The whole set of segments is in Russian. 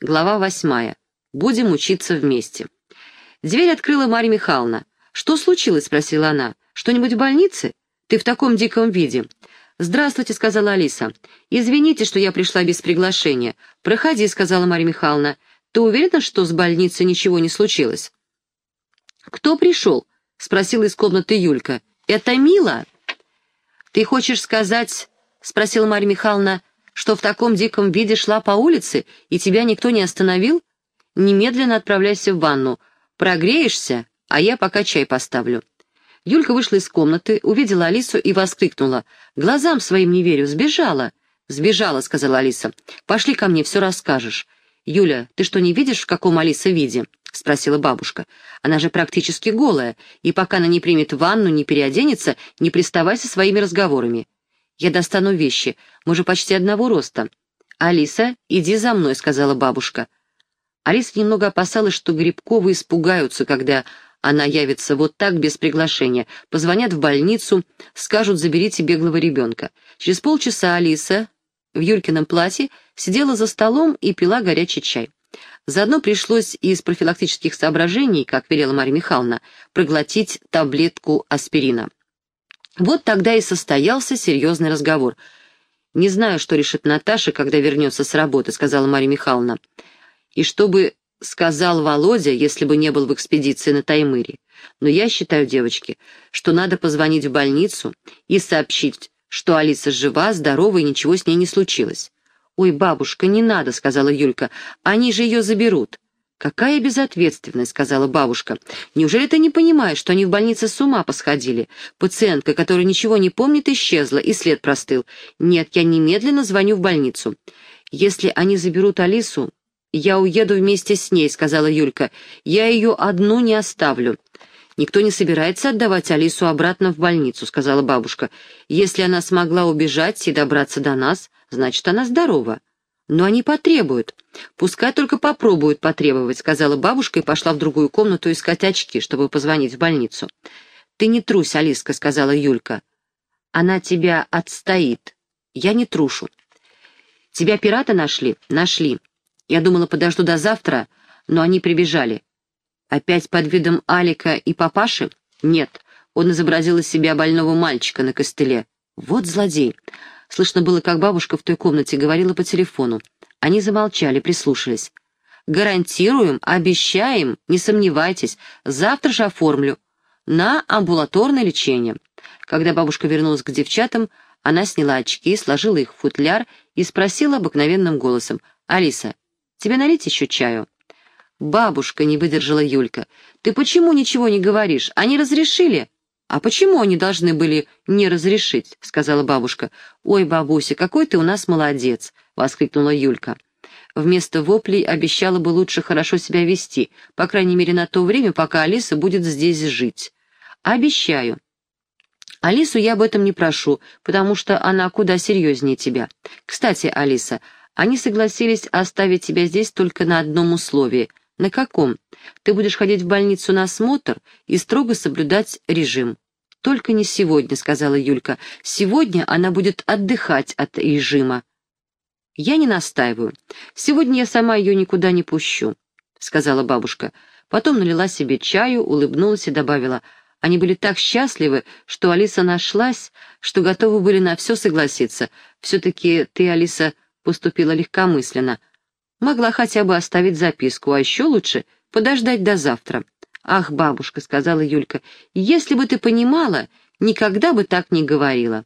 Глава восьмая. Будем учиться вместе. Дверь открыла Марья Михайловна. «Что случилось?» — спросила она. «Что-нибудь в больнице? Ты в таком диком виде». «Здравствуйте», — сказала Алиса. «Извините, что я пришла без приглашения. Проходи», — сказала Марья Михайловна. «Ты уверена, что с больницей ничего не случилось?» «Кто пришел?» — спросила из комнаты Юлька. «Это Мила?» «Ты хочешь сказать, — спросила Марья Михайловна, — что в таком диком виде шла по улице, и тебя никто не остановил? Немедленно отправляйся в ванну. Прогреешься, а я пока чай поставлю». Юлька вышла из комнаты, увидела Алису и воскликнула. «Глазам своим не верю, сбежала». «Сбежала», — сказала Алиса. «Пошли ко мне, все расскажешь». «Юля, ты что, не видишь, в каком Алиса виде?» — спросила бабушка. «Она же практически голая, и пока она не примет ванну, не переоденется, не приставай со своими разговорами. Я достану вещи, мы же почти одного роста». «Алиса, иди за мной», — сказала бабушка. Алиса немного опасалась, что Грибковы испугаются, когда она явится вот так, без приглашения. Позвонят в больницу, скажут «заберите беглого ребенка». Через полчаса Алиса в Юлькином платье сидела за столом и пила горячий чай. Заодно пришлось из профилактических соображений, как велела Марья Михайловна, проглотить таблетку аспирина. Вот тогда и состоялся серьезный разговор. «Не знаю, что решит Наташа, когда вернется с работы», — сказала Марья Михайловна. «И чтобы сказал Володя, если бы не был в экспедиции на Таймыре. Но я считаю, девочки, что надо позвонить в больницу и сообщить, что Алиса жива, здорова и ничего с ней не случилось. «Ой, бабушка, не надо», — сказала Юлька, — «они же ее заберут». «Какая безответственность», — сказала бабушка. «Неужели ты не понимаешь, что они в больнице с ума посходили? Пациентка, которая ничего не помнит, исчезла, и след простыл. Нет, я немедленно звоню в больницу. Если они заберут Алису, «Я уеду вместе с ней», — сказала Юлька. «Я ее одну не оставлю». «Никто не собирается отдавать Алису обратно в больницу», — сказала бабушка. «Если она смогла убежать и добраться до нас, значит, она здорова». «Но они потребуют». «Пускай только попробуют потребовать», — сказала бабушка и пошла в другую комнату искать очки, чтобы позвонить в больницу. «Ты не трусь, Алиска», — сказала Юлька. «Она тебя отстоит». «Я не трушу». «Тебя пираты нашли?» «Нашли. Я думала, подожду до завтра, но они прибежали. Опять под видом Алика и папаши? Нет, он изобразил из себя больного мальчика на костыле. Вот злодей. Слышно было, как бабушка в той комнате говорила по телефону. Они замолчали, прислушались. «Гарантируем, обещаем, не сомневайтесь, завтра же оформлю. На амбулаторное лечение». Когда бабушка вернулась к девчатам, она сняла очки, сложила их в футляр и спросила обыкновенным голосом. «Алиса, Тебе налить еще чаю?» «Бабушка», — не выдержала Юлька, — «ты почему ничего не говоришь? Они разрешили?» «А почему они должны были не разрешить?» — сказала бабушка. «Ой, бабуся, какой ты у нас молодец!» — воскликнула Юлька. Вместо воплей обещала бы лучше хорошо себя вести, по крайней мере на то время, пока Алиса будет здесь жить. «Обещаю». Алису я об этом не прошу, потому что она куда серьезнее тебя. Кстати, Алиса, они согласились оставить тебя здесь только на одном условии. На каком? Ты будешь ходить в больницу на осмотр и строго соблюдать режим. «Только не сегодня», — сказала Юлька. «Сегодня она будет отдыхать от режима». «Я не настаиваю. Сегодня я сама ее никуда не пущу», — сказала бабушка. Потом налила себе чаю, улыбнулась и добавила. Они были так счастливы, что Алиса нашлась, что готовы были на все согласиться. «Все-таки ты, Алиса, поступила легкомысленно. Могла хотя бы оставить записку, а еще лучше подождать до завтра. «Ах, бабушка», — сказала Юлька, — «если бы ты понимала, никогда бы так не говорила».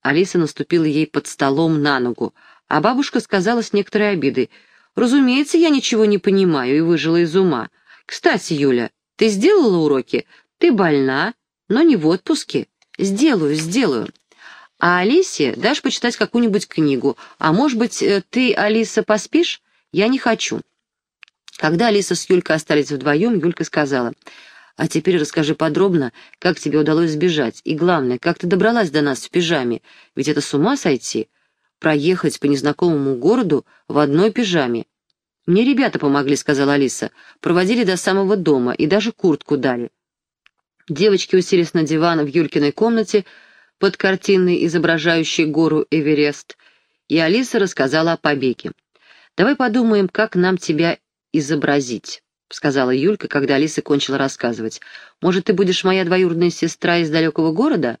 Алиса наступила ей под столом на ногу, а бабушка сказала с некоторой обидой, «Разумеется, я ничего не понимаю и выжила из ума. Кстати, Юля, ты сделала уроки? Ты больна, но не в отпуске. Сделаю, сделаю». А Алисе дашь почитать какую-нибудь книгу. А может быть, э, ты, Алиса, поспишь? Я не хочу». Когда Алиса с Юлькой остались вдвоем, Юлька сказала, «А теперь расскажи подробно, как тебе удалось сбежать, и главное, как ты добралась до нас в пижаме, ведь это с ума сойти, проехать по незнакомому городу в одной пижаме». «Мне ребята помогли», — сказала Алиса, «проводили до самого дома и даже куртку дали». Девочки уселись на диван в Юлькиной комнате, под картиной, изображающей гору Эверест, и Алиса рассказала о побеге. Давай подумаем, как нам тебя изобразить», — сказала Юлька, когда Алиса кончила рассказывать. «Может, ты будешь моя двоюродная сестра из далекого города?»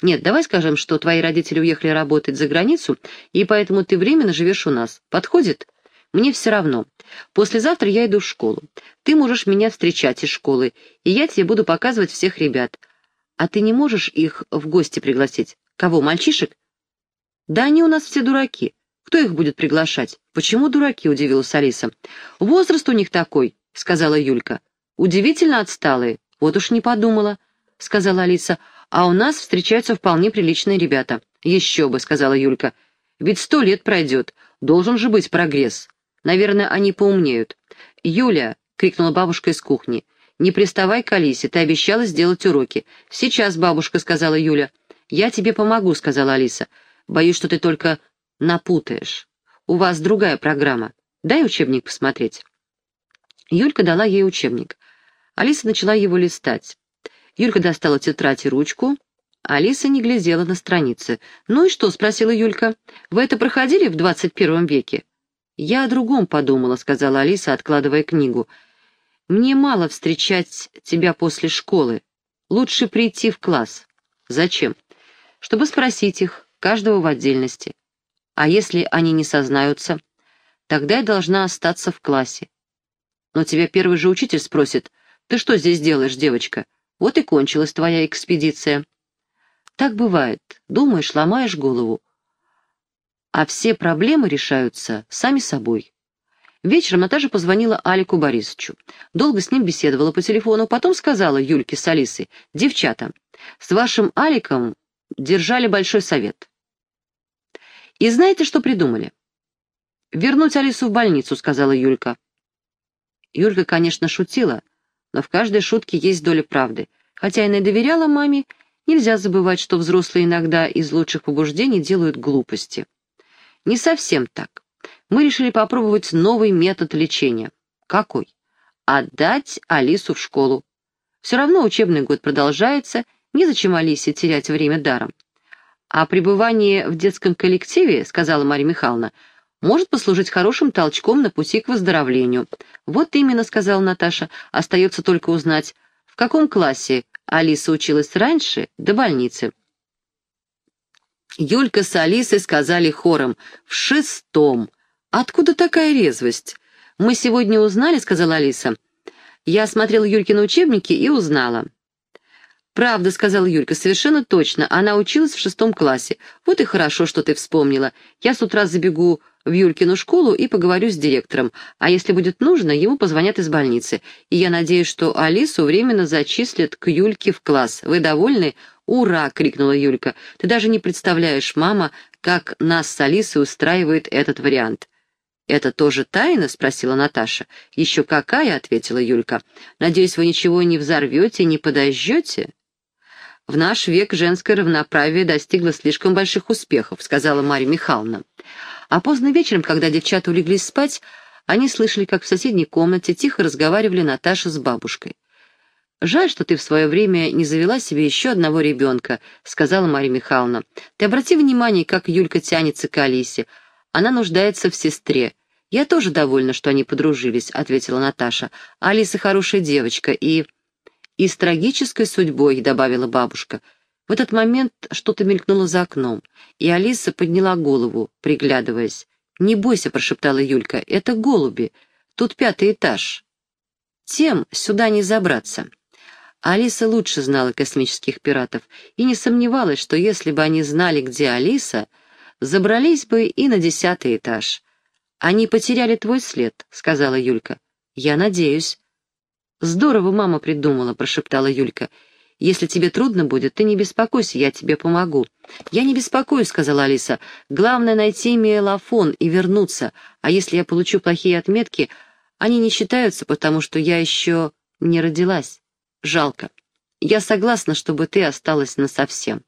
«Нет, давай скажем, что твои родители уехали работать за границу, и поэтому ты временно живешь у нас. Подходит?» «Мне все равно. Послезавтра я иду в школу. Ты можешь меня встречать из школы, и я тебе буду показывать всех ребят. А ты не можешь их в гости пригласить? Кого, мальчишек?» «Да они у нас все дураки. Кто их будет приглашать?» «Почему дураки?» — удивилась Алиса. «Возраст у них такой», — сказала Юлька. «Удивительно отсталые. Вот уж не подумала», — сказала Алиса. «А у нас встречаются вполне приличные ребята». «Еще бы», — сказала Юлька. «Ведь сто лет пройдет. Должен же быть прогресс. Наверное, они поумнеют». «Юля!» — крикнула бабушка из кухни. «Не приставай к Алисе, ты обещала сделать уроки». «Сейчас, бабушка», — сказала Юля. «Я тебе помогу», — сказала Алиса. «Боюсь, что ты только напутаешь». У вас другая программа. Дай учебник посмотреть». Юлька дала ей учебник. Алиса начала его листать. Юлька достала тетрадь и ручку. Алиса не глядела на страницы. «Ну и что?» — спросила Юлька. «Вы это проходили в двадцать первом веке?» «Я о другом подумала», — сказала Алиса, откладывая книгу. «Мне мало встречать тебя после школы. Лучше прийти в класс». «Зачем?» «Чтобы спросить их, каждого в отдельности. А если они не сознаются? Тогда я должна остаться в классе. Но тебя первый же учитель спросит, «Ты что здесь делаешь, девочка? Вот и кончилась твоя экспедиция». Так бывает. Думаешь, ломаешь голову. А все проблемы решаются сами собой. Вечером Наташа позвонила Алику Борисовичу. Долго с ним беседовала по телефону, потом сказала Юльке с Алисой, «Девчата, с вашим Аликом держали большой совет. И знаете, что придумали? «Вернуть Алису в больницу», — сказала Юлька. Юлька, конечно, шутила, но в каждой шутке есть доля правды. Хотя она и доверяла маме, нельзя забывать, что взрослые иногда из лучших побуждений делают глупости. Не совсем так. Мы решили попробовать новый метод лечения. Какой? Отдать Алису в школу. Все равно учебный год продолжается, незачем Алисе терять время даром. А пребывание в детском коллективе, сказала Марья Михайловна, может послужить хорошим толчком на пути к выздоровлению. Вот именно, сказала Наташа, остается только узнать, в каком классе Алиса училась раньше, до больницы. Юлька с Алисой сказали хором «в шестом». «Откуда такая резвость?» «Мы сегодня узнали», — сказала Алиса. «Я смотрела Юлькины учебники и узнала». «Правда», — сказала Юлька, — «совершенно точно. Она училась в шестом классе. Вот и хорошо, что ты вспомнила. Я с утра забегу в Юлькину школу и поговорю с директором. А если будет нужно, ему позвонят из больницы. И я надеюсь, что Алису временно зачислят к Юльке в класс. Вы довольны?» «Ура!» — крикнула Юлька. «Ты даже не представляешь, мама, как нас с Алисой устраивает этот вариант». «Это тоже тайна?» — спросила Наташа. «Еще какая?» — ответила Юлька. «Надеюсь, вы ничего не взорвете, не подожжете?» В наш век женское равноправие достигло слишком больших успехов», — сказала Марья Михайловна. А поздно вечером, когда девчата улеглись спать, они слышали, как в соседней комнате тихо разговаривали Наташа с бабушкой. «Жаль, что ты в свое время не завела себе еще одного ребенка», — сказала Марья Михайловна. «Ты обрати внимание, как Юлька тянется к Алисе. Она нуждается в сестре. Я тоже довольна, что они подружились», — ответила Наташа. «Алиса хорошая девочка и...» и с трагической судьбой», — добавила бабушка. В этот момент что-то мелькнуло за окном, и Алиса подняла голову, приглядываясь. «Не бойся», — прошептала Юлька, — «это голуби. Тут пятый этаж. Тем сюда не забраться». Алиса лучше знала космических пиратов и не сомневалась, что если бы они знали, где Алиса, забрались бы и на десятый этаж. «Они потеряли твой след», — сказала Юлька. «Я надеюсь», «Здорово мама придумала», — прошептала Юлька. «Если тебе трудно будет, ты не беспокойся, я тебе помогу». «Я не беспокоюсь», — сказала Алиса. «Главное — найти миелофон и вернуться, а если я получу плохие отметки, они не считаются, потому что я еще не родилась. Жалко. Я согласна, чтобы ты осталась насовсем».